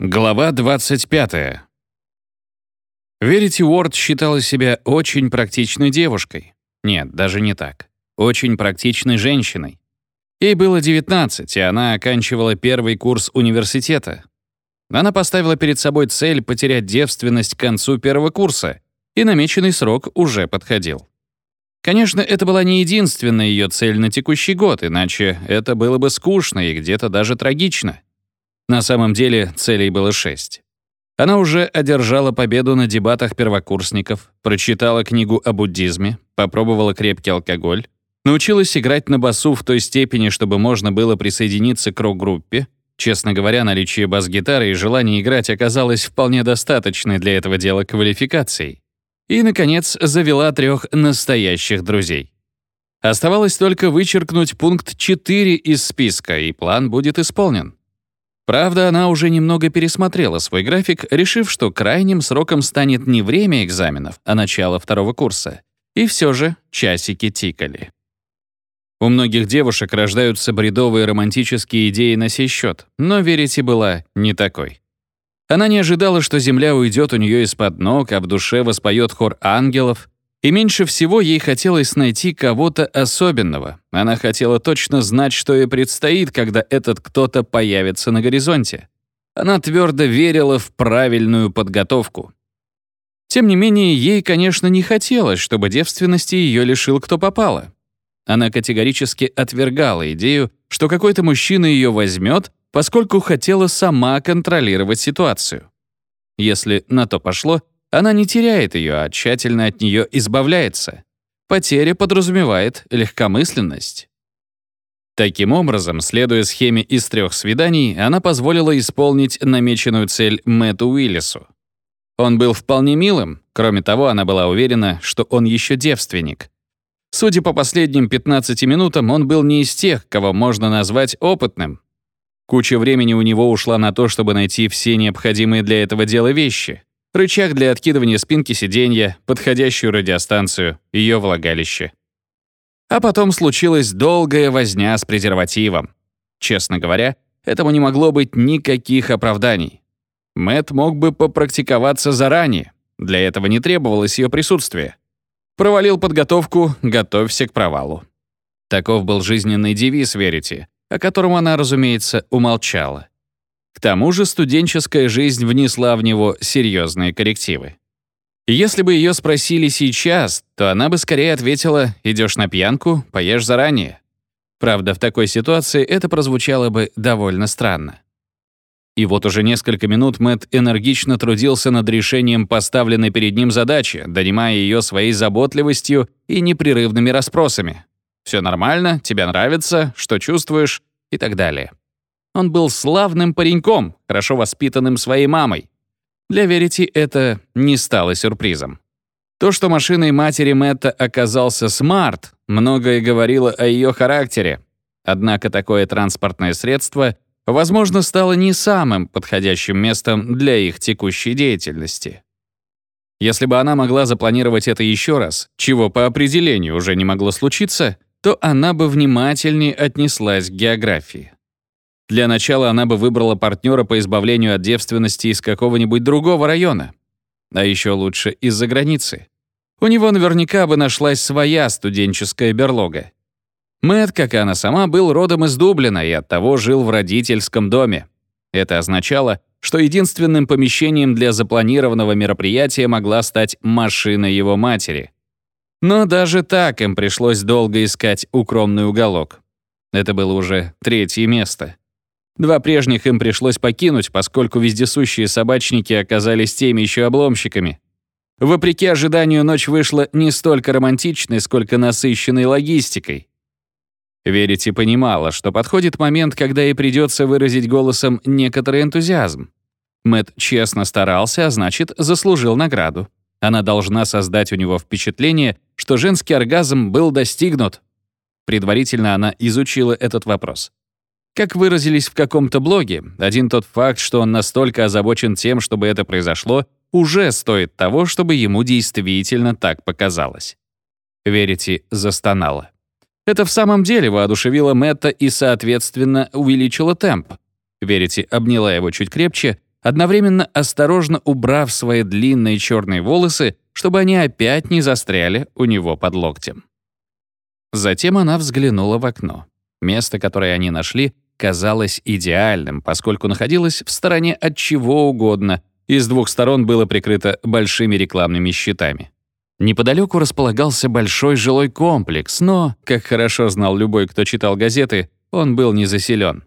Глава 25. Верите Уорд считала себя очень практичной девушкой. Нет, даже не так. Очень практичной женщиной. Ей было 19, и она оканчивала первый курс университета. Она поставила перед собой цель потерять девственность к концу первого курса, и намеченный срок уже подходил. Конечно, это была не единственная ее цель на текущий год, иначе это было бы скучно и где-то даже трагично. На самом деле целей было шесть. Она уже одержала победу на дебатах первокурсников, прочитала книгу о буддизме, попробовала крепкий алкоголь, научилась играть на басу в той степени, чтобы можно было присоединиться к рок-группе. Честно говоря, наличие бас-гитары и желание играть оказалось вполне достаточной для этого дела квалификацией. И, наконец, завела трех настоящих друзей. Оставалось только вычеркнуть пункт 4 из списка, и план будет исполнен. Правда, она уже немного пересмотрела свой график, решив, что крайним сроком станет не время экзаменов, а начало второго курса. И все же часики тикали. У многих девушек рождаются бредовые романтические идеи на сей счет, но Верите была не такой. Она не ожидала, что земля уйдет у нее из-под ног, а в душе воспоет хор ангелов, и меньше всего ей хотелось найти кого-то особенного. Она хотела точно знать, что ей предстоит, когда этот кто-то появится на горизонте. Она твердо верила в правильную подготовку. Тем не менее, ей, конечно, не хотелось, чтобы девственности ее лишил кто попало. Она категорически отвергала идею, что какой-то мужчина ее возьмет, поскольку хотела сама контролировать ситуацию. Если на то пошло, она не теряет ее, а тщательно от нее избавляется. Потеря подразумевает легкомысленность. Таким образом, следуя схеме из трех свиданий, она позволила исполнить намеченную цель Мэтту Уиллису. Он был вполне милым, кроме того, она была уверена, что он еще девственник. Судя по последним 15 минутам, он был не из тех, кого можно назвать опытным. Куча времени у него ушла на то, чтобы найти все необходимые для этого дела вещи рычаг для откидывания спинки сиденья, подходящую радиостанцию, ее влагалище. А потом случилась долгая возня с презервативом. Честно говоря, этому не могло быть никаких оправданий. Мэт мог бы попрактиковаться заранее, для этого не требовалось ее присутствие. Провалил подготовку, готовься к провалу. Таков был жизненный девиз Верите, о котором она, разумеется, умолчала. К тому же студенческая жизнь внесла в него серьезные коррективы. Если бы ее спросили сейчас, то она бы скорее ответила «идешь на пьянку, поешь заранее». Правда, в такой ситуации это прозвучало бы довольно странно. И вот уже несколько минут Мэтт энергично трудился над решением поставленной перед ним задачи, донимая ее своей заботливостью и непрерывными расспросами. «Все нормально? Тебе нравится? Что чувствуешь?» и так далее. Он был славным пареньком, хорошо воспитанным своей мамой. Для Верити это не стало сюрпризом. То, что машиной матери Мэтта оказался смарт, многое говорило о ее характере. Однако такое транспортное средство, возможно, стало не самым подходящим местом для их текущей деятельности. Если бы она могла запланировать это еще раз, чего по определению уже не могло случиться, то она бы внимательнее отнеслась к географии. Для начала она бы выбрала партнера по избавлению от девственности из какого-нибудь другого района. А еще лучше из-за границы. У него наверняка бы нашлась своя студенческая берлога. Мэтт, как и она сама, был родом из Дублина и оттого жил в родительском доме. Это означало, что единственным помещением для запланированного мероприятия могла стать машина его матери. Но даже так им пришлось долго искать укромный уголок. Это было уже третье место. Два прежних им пришлось покинуть, поскольку вездесущие собачники оказались теми еще обломщиками. Вопреки ожиданию, ночь вышла не столько романтичной, сколько насыщенной логистикой. Верите понимала, что подходит момент, когда ей придется выразить голосом некоторый энтузиазм. Мэт честно старался, а значит, заслужил награду. Она должна создать у него впечатление, что женский оргазм был достигнут. Предварительно она изучила этот вопрос. Как выразились в каком-то блоге, один тот факт, что он настолько озабочен тем, чтобы это произошло, уже стоит того, чтобы ему действительно так показалось. Верите застонала. Это в самом деле воодушевило Мэтта и, соответственно, увеличило темп. Верите обняла его чуть крепче одновременно осторожно убрав свои длинные черные волосы, чтобы они опять не застряли у него под локтем. Затем она взглянула в окно. Место, которое они нашли, казалось идеальным, поскольку находилось в стороне от чего угодно и с двух сторон было прикрыто большими рекламными щитами. Неподалеку располагался большой жилой комплекс, но, как хорошо знал любой, кто читал газеты, он был не заселен.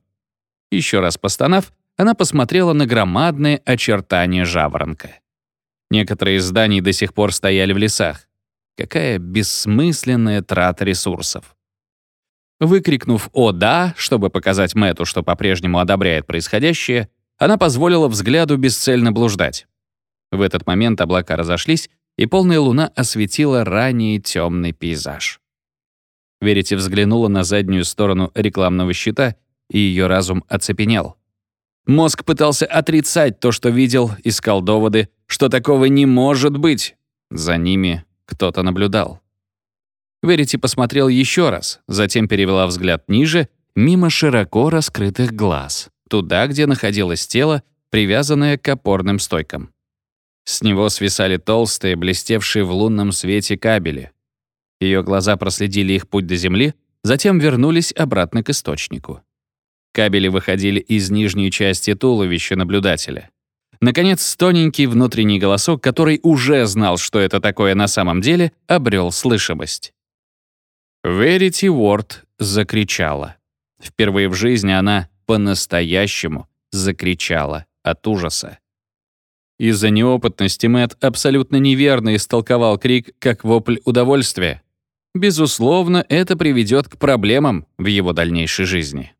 Еще раз постанав, она посмотрела на громадные очертания жаворонка. Некоторые из зданий до сих пор стояли в лесах. Какая бессмысленная трата ресурсов. Выкрикнув «О, да!», чтобы показать Мэту, что по-прежнему одобряет происходящее, она позволила взгляду бесцельно блуждать. В этот момент облака разошлись, и полная луна осветила ранее темный пейзаж. Верите взглянула на заднюю сторону рекламного щита, и ее разум оцепенел. Мозг пытался отрицать то, что видел, искал доводы, что такого не может быть. За ними кто-то наблюдал. Верите посмотрел еще раз, затем перевела взгляд ниже, мимо широко раскрытых глаз туда, где находилось тело, привязанное к опорным стойкам. С него свисали толстые, блестевшие в лунном свете кабели. Ее глаза проследили их путь до земли, затем вернулись обратно к источнику. Кабели выходили из нижней части туловища наблюдателя. Наконец, тоненький внутренний голосок, который уже знал, что это такое на самом деле, обрел слышимость. Верити Уорд закричала. Впервые в жизни она по-настоящему закричала от ужаса. Из-за неопытности Мэт абсолютно неверно истолковал крик как вопль удовольствия. Безусловно, это приведет к проблемам в его дальнейшей жизни.